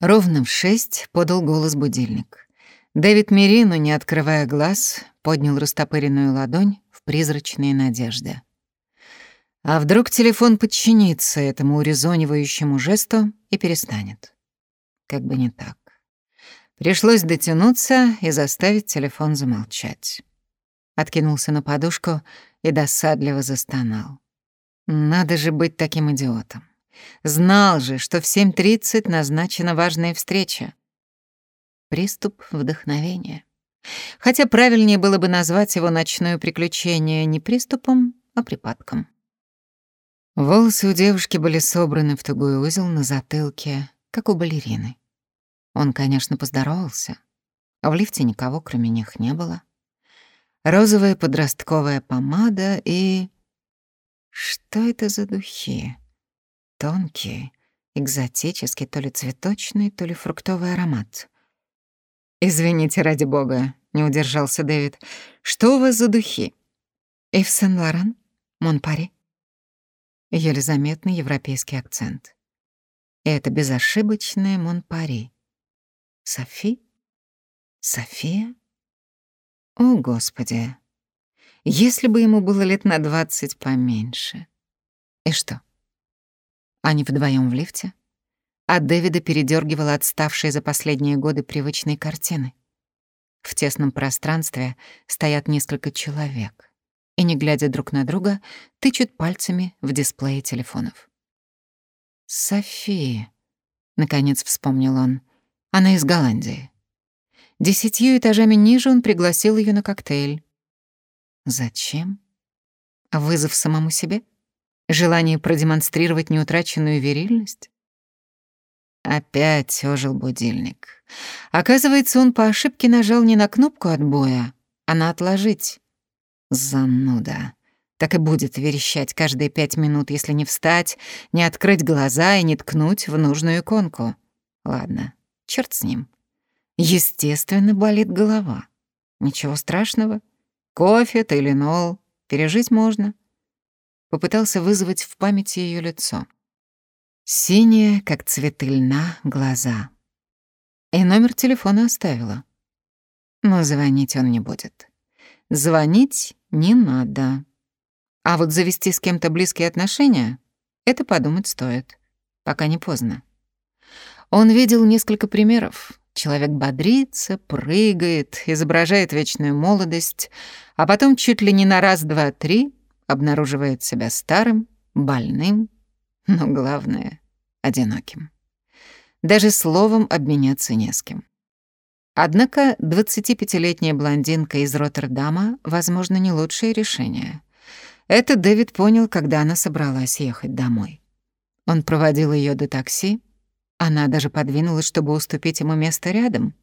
Ровно в шесть подал голос будильник. Дэвид Мерино, не открывая глаз, поднял растопыренную ладонь в призрачные надежды. А вдруг телефон подчинится этому урезонивающему жесту и перестанет? Как бы не так. Пришлось дотянуться и заставить телефон замолчать. Откинулся на подушку и досадливо застонал. Надо же быть таким идиотом. Знал же, что в 7.30 назначена важная встреча. Приступ вдохновения. Хотя правильнее было бы назвать его ночное приключение не приступом, а припадком. Волосы у девушки были собраны в тугой узел на затылке, как у балерины. Он, конечно, поздоровался, а в лифте никого, кроме них, не было. Розовая подростковая помада и... Что это за духи? Тонкий, экзотический, то ли цветочный, то ли фруктовый аромат. «Извините, ради бога», — не удержался Дэвид. «Что у вас за духи?» «Ив Сен-Лоран? Монпари?» еле заметный европейский акцент. И это безошибочное Монпари. Софи? София? О, Господи! Если бы ему было лет на двадцать поменьше. И что? Они вдвоем в лифте? А Дэвида передергивала отставшие за последние годы привычные картины. В тесном пространстве стоят несколько человек и, не глядя друг на друга, тычут пальцами в дисплее телефонов. «София», — наконец вспомнил он, — «она из Голландии». Десятью этажами ниже он пригласил ее на коктейль. Зачем? Вызов самому себе? Желание продемонстрировать неутраченную верильность? Опять ожил будильник. Оказывается, он по ошибке нажал не на кнопку отбоя, а на «отложить». Зануда. Так и будет верещать каждые пять минут, если не встать, не открыть глаза и не ткнуть в нужную иконку. Ладно, черт с ним. Естественно, болит голова. Ничего страшного. Кофе, тайленол. Пережить можно. Попытался вызвать в памяти ее лицо. Синие, как цветы льна, глаза. И номер телефона оставила. Но звонить он не будет. Звонить не надо. А вот завести с кем-то близкие отношения — это подумать стоит, пока не поздно. Он видел несколько примеров. Человек бодрится, прыгает, изображает вечную молодость, а потом чуть ли не на раз, два, три обнаруживает себя старым, больным, но главное — одиноким. Даже словом обменяться не с кем. Однако 25-летняя блондинка из Роттердама, возможно, не лучшее решение. Это Дэвид понял, когда она собралась ехать домой. Он проводил ее до такси, она даже подвинулась, чтобы уступить ему место рядом.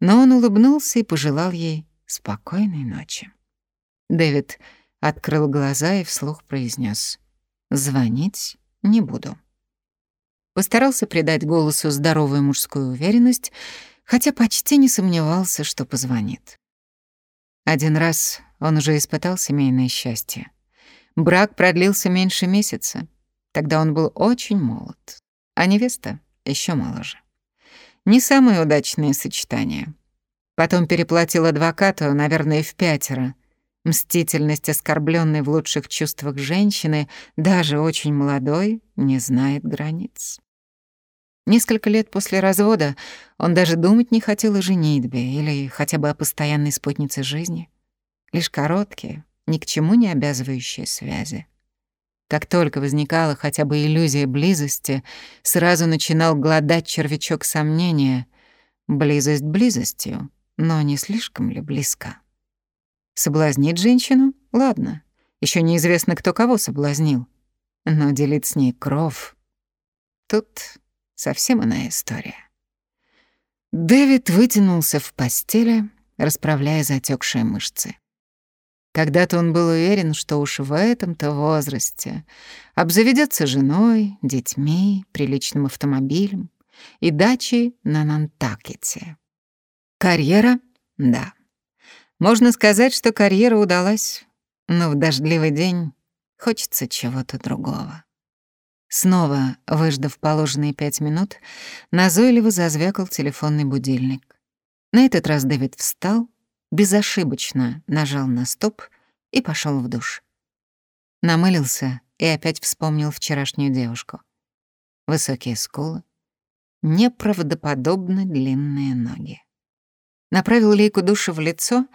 Но он улыбнулся и пожелал ей спокойной ночи. Дэвид открыл глаза и вслух произнес: «Звонить не буду». Постарался придать голосу здоровую мужскую уверенность хотя почти не сомневался, что позвонит. Один раз он уже испытал семейное счастье. Брак продлился меньше месяца. Тогда он был очень молод, а невеста еще моложе. Не самое удачное сочетание. Потом переплатил адвокату, наверное, в пятеро. Мстительность оскорбленной в лучших чувствах женщины, даже очень молодой, не знает границ. Несколько лет после развода он даже думать не хотел о женитьбе или хотя бы о постоянной спутнице жизни. Лишь короткие, ни к чему не обязывающие связи. Как только возникала хотя бы иллюзия близости, сразу начинал гладать червячок сомнения. Близость близостью, но не слишком ли близко? Соблазнить женщину? Ладно. Еще неизвестно, кто кого соблазнил. Но делить с ней кров... Тут Совсем иная история. Дэвид вытянулся в постели, расправляя затекшие мышцы. Когда-то он был уверен, что уж в этом-то возрасте обзаведется женой, детьми, приличным автомобилем и дачей на Нантакете. Карьера? Да. Можно сказать, что карьера удалась, но в дождливый день хочется чего-то другого. Снова, выждав положенные пять минут, назойливо зазвякал телефонный будильник. На этот раз Дэвид встал, безошибочно нажал на стоп и пошел в душ. Намылился и опять вспомнил вчерашнюю девушку. Высокие скулы, неправдоподобно длинные ноги. Направил лейку душа в лицо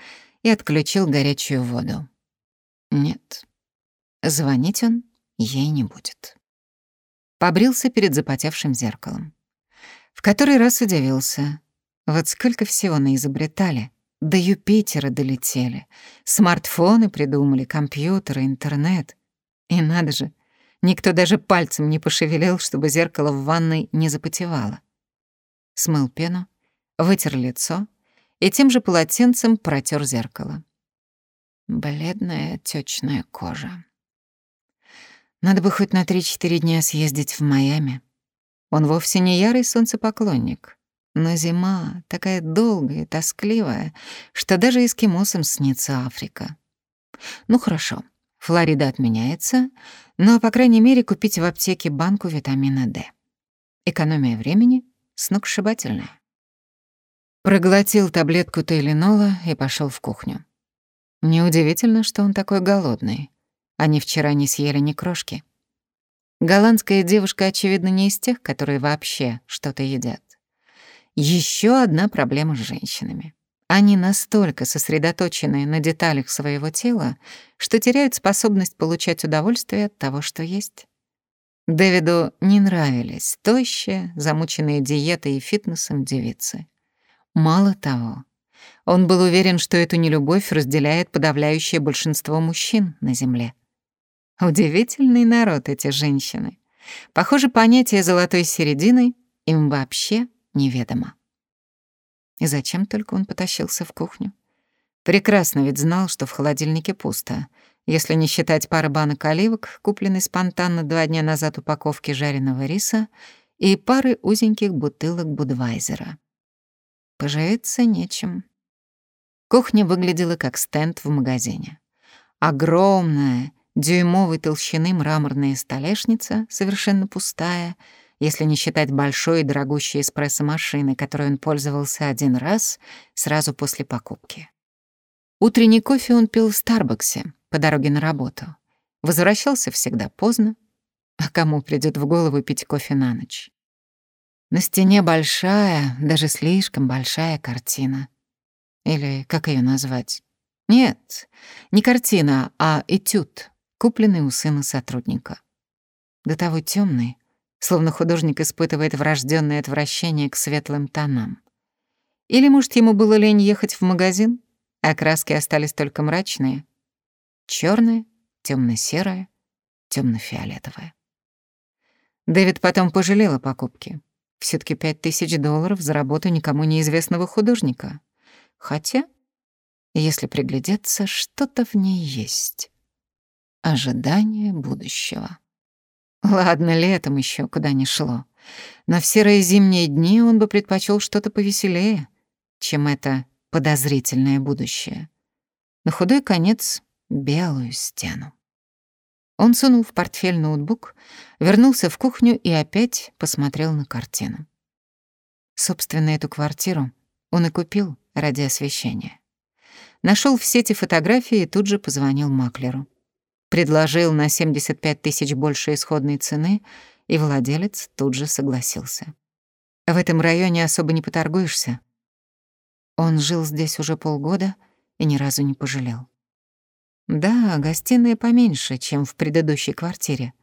и отключил горячую воду. Нет, звонить он ей не будет. Побрился перед запотевшим зеркалом. В который раз удивился. Вот сколько всего наизобретали. До Юпитера долетели. Смартфоны придумали, компьютеры, интернет. И надо же, никто даже пальцем не пошевелил, чтобы зеркало в ванной не запотевало. Смыл пену, вытер лицо и тем же полотенцем протер зеркало. Бледная отечная кожа. Надо бы хоть на 3-4 дня съездить в Майами. Он вовсе не ярый солнцепоклонник. Но зима такая долгая и тоскливая, что даже эскимосам снится Африка. Ну хорошо, Флорида отменяется, но, по крайней мере, купить в аптеке банку витамина D. Экономия времени сногсшибательная. Проглотил таблетку Тейленола и пошел в кухню. Неудивительно, что он такой голодный. Они вчера не съели ни крошки. Голландская девушка, очевидно, не из тех, которые вообще что-то едят. Еще одна проблема с женщинами. Они настолько сосредоточены на деталях своего тела, что теряют способность получать удовольствие от того, что есть. Дэвиду не нравились тощие, замученные диетой и фитнесом девицы. Мало того, он был уверен, что эту нелюбовь разделяет подавляющее большинство мужчин на Земле. Удивительный народ эти женщины. Похоже, понятие золотой середины им вообще неведомо. И зачем только он потащился в кухню? Прекрасно ведь знал, что в холодильнике пусто, если не считать пары банок оливок, купленной спонтанно два дня назад упаковки жареного риса и пары узеньких бутылок Будвайзера. Поживиться нечем. Кухня выглядела как стенд в магазине. Огромная, дюймовой толщины мраморная столешница, совершенно пустая, если не считать большой и дорогущей эспрессо-машины, которой он пользовался один раз сразу после покупки. Утренний кофе он пил в Старбаксе по дороге на работу. Возвращался всегда поздно. А кому придет в голову пить кофе на ночь? На стене большая, даже слишком большая картина. Или как ее назвать? Нет, не картина, а этюд, купленный у сына сотрудника. До того темный, словно художник испытывает врожденное отвращение к светлым тонам. Или, может, ему было лень ехать в магазин, а краски остались только мрачные? черные, темно серое темно фиолетовое Дэвид потом пожалел о покупке. Все таки пять тысяч долларов за работу никому неизвестного художника. Хотя, если приглядеться, что-то в ней есть. Ожидание будущего. Ладно, летом еще куда ни шло. В серые зимние дни он бы предпочел что-то повеселее, чем это подозрительное будущее. На худой конец — белую стену. Он сунул в портфель ноутбук, вернулся в кухню и опять посмотрел на картину. Собственно, эту квартиру он и купил ради освещения. Нашел в сети фотографии и тут же позвонил маклеру. Предложил на 75 тысяч больше исходной цены, и владелец тут же согласился. В этом районе особо не поторгуешься. Он жил здесь уже полгода и ни разу не пожалел. Да, гостиная поменьше, чем в предыдущей квартире,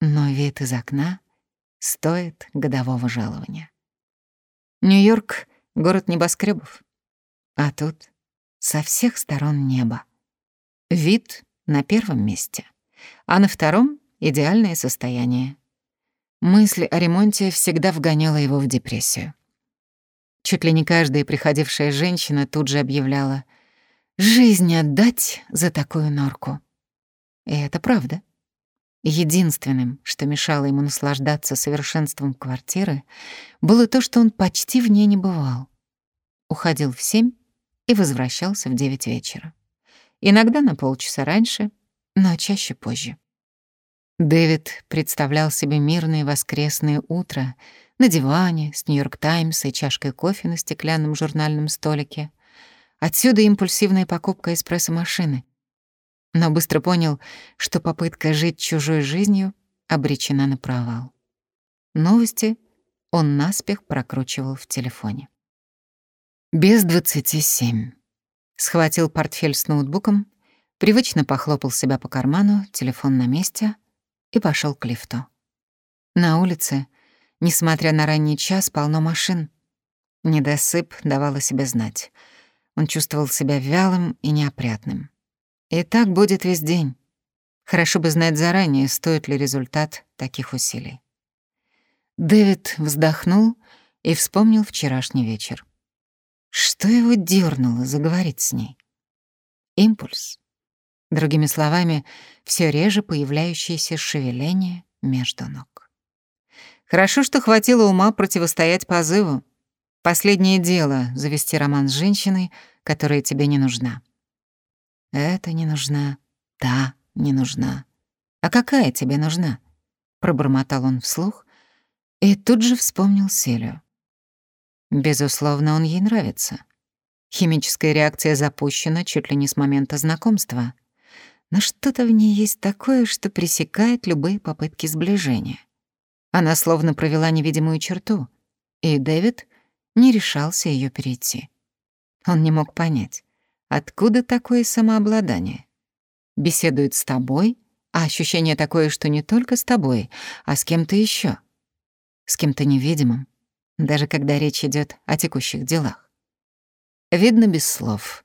но вид из окна стоит годового жалования. Нью-Йорк — город небоскребов, а тут со всех сторон небо. Вид на первом месте, а на втором — идеальное состояние. Мысль о ремонте всегда вгоняла его в депрессию. Чуть ли не каждая приходившая женщина тут же объявляла «Жизнь отдать за такую норку». И это правда. Единственным, что мешало ему наслаждаться совершенством квартиры, было то, что он почти в ней не бывал. Уходил в семь и возвращался в девять вечера. Иногда на полчаса раньше, но чаще позже. Дэвид представлял себе мирное воскресное утро на диване с «Нью-Йорк Таймс» и чашкой кофе на стеклянном журнальном столике. Отсюда импульсивная покупка эспрессо-машины. Но быстро понял, что попытка жить чужой жизнью обречена на провал. Новости он наспех прокручивал в телефоне. Без двадцати семь. Схватил портфель с ноутбуком, привычно похлопал себя по карману, телефон на месте и пошел к лифту. На улице, несмотря на ранний час, полно машин. Недосып давал о себе знать. Он чувствовал себя вялым и неопрятным. И так будет весь день. Хорошо бы знать заранее, стоит ли результат таких усилий. Дэвид вздохнул и вспомнил вчерашний вечер. Что его дернуло заговорить с ней? Импульс. Другими словами, все реже появляющееся шевеление между ног. Хорошо, что хватило ума противостоять позыву. Последнее дело — завести роман с женщиной, которая тебе не нужна. Это не нужна, та не нужна. А какая тебе нужна? Пробормотал он вслух и тут же вспомнил Селию. Безусловно, он ей нравится. Химическая реакция запущена чуть ли не с момента знакомства. Но что-то в ней есть такое, что пресекает любые попытки сближения. Она словно провела невидимую черту, и Дэвид не решался ее перейти. Он не мог понять, откуда такое самообладание. Беседует с тобой, а ощущение такое, что не только с тобой, а с кем-то еще, С кем-то невидимым, даже когда речь идет о текущих делах. Видно без слов.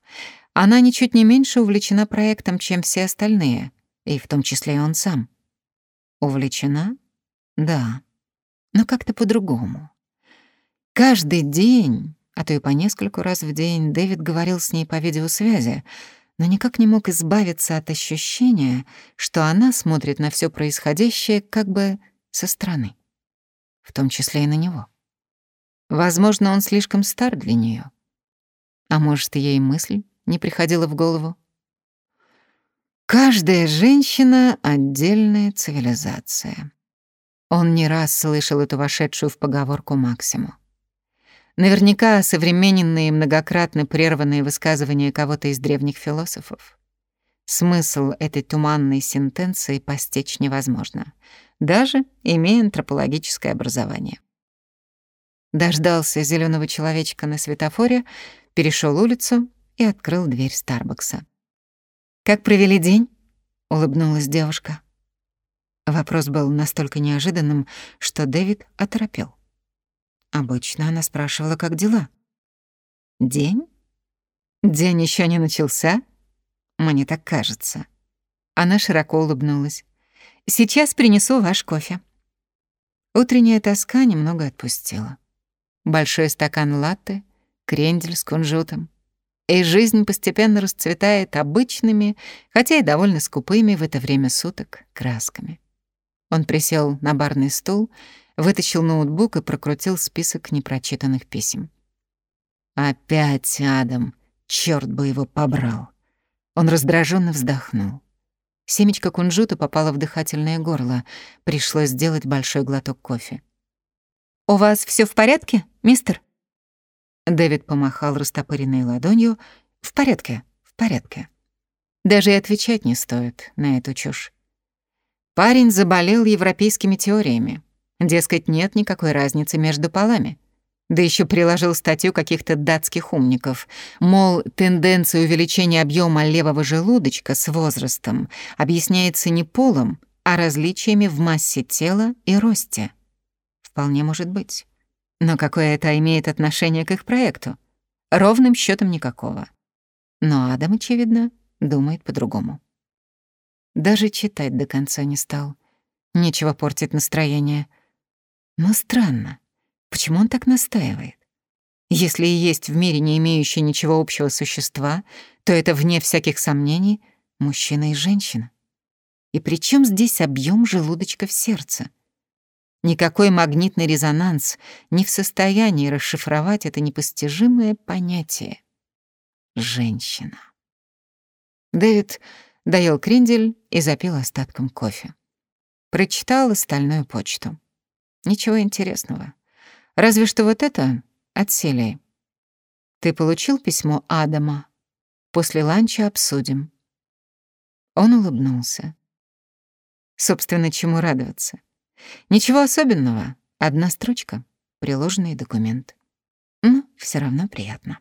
Она ничуть не меньше увлечена проектом, чем все остальные, и в том числе и он сам. Увлечена? Да. Но как-то по-другому. Каждый день, а то и по нескольку раз в день, Дэвид говорил с ней по видеосвязи, но никак не мог избавиться от ощущения, что она смотрит на все происходящее как бы со стороны, в том числе и на него. Возможно, он слишком стар для нее. А может, ей мысль не приходила в голову? Каждая женщина — отдельная цивилизация. Он не раз слышал эту вошедшую в поговорку Максиму. Наверняка современные многократно прерванные высказывания кого-то из древних философов. Смысл этой туманной сентенции постичь невозможно, даже имея антропологическое образование дождался зеленого человечка на светофоре, перешел улицу и открыл дверь Старбакса. «Как провели день?» — улыбнулась девушка. Вопрос был настолько неожиданным, что Дэвид оторопел. Обычно она спрашивала, как дела. «День? День еще не начался?» «Мне так кажется». Она широко улыбнулась. «Сейчас принесу ваш кофе». Утренняя тоска немного отпустила большой стакан латте, крендель с кунжутом. И жизнь постепенно расцветает обычными, хотя и довольно скупыми в это время суток, красками. Он присел на барный стул, вытащил ноутбук и прокрутил список непрочитанных писем. «Опять Адам! Чёрт бы его побрал!» Он раздраженно вздохнул. Семечко кунжута попало в дыхательное горло. Пришлось сделать большой глоток кофе. «У вас все в порядке, мистер?» Дэвид помахал растопыренной ладонью. «В порядке, в порядке». Даже и отвечать не стоит на эту чушь. Парень заболел европейскими теориями. Дескать, нет никакой разницы между полами. Да еще приложил статью каких-то датских умников. Мол, тенденция увеличения объема левого желудочка с возрастом объясняется не полом, а различиями в массе тела и росте. Вполне может быть. Но какое это имеет отношение к их проекту? Ровным счетом никакого. Но Адам, очевидно, думает по-другому. Даже читать до конца не стал. Нечего портить настроение. Но странно, почему он так настаивает? Если и есть в мире не имеющие ничего общего существа, то это, вне всяких сомнений, мужчина и женщина. И при чем здесь объем желудочка в сердце? Никакой магнитный резонанс не в состоянии расшифровать это непостижимое понятие. Женщина. Дэвид доел крендель и запил остатком кофе. Прочитал остальную почту. Ничего интересного. Разве что вот это от Селии. Ты получил письмо Адама? После ланча обсудим. Он улыбнулся. Собственно, чему радоваться? Ничего особенного. Одна строчка, приложенный документ. Но все равно приятно.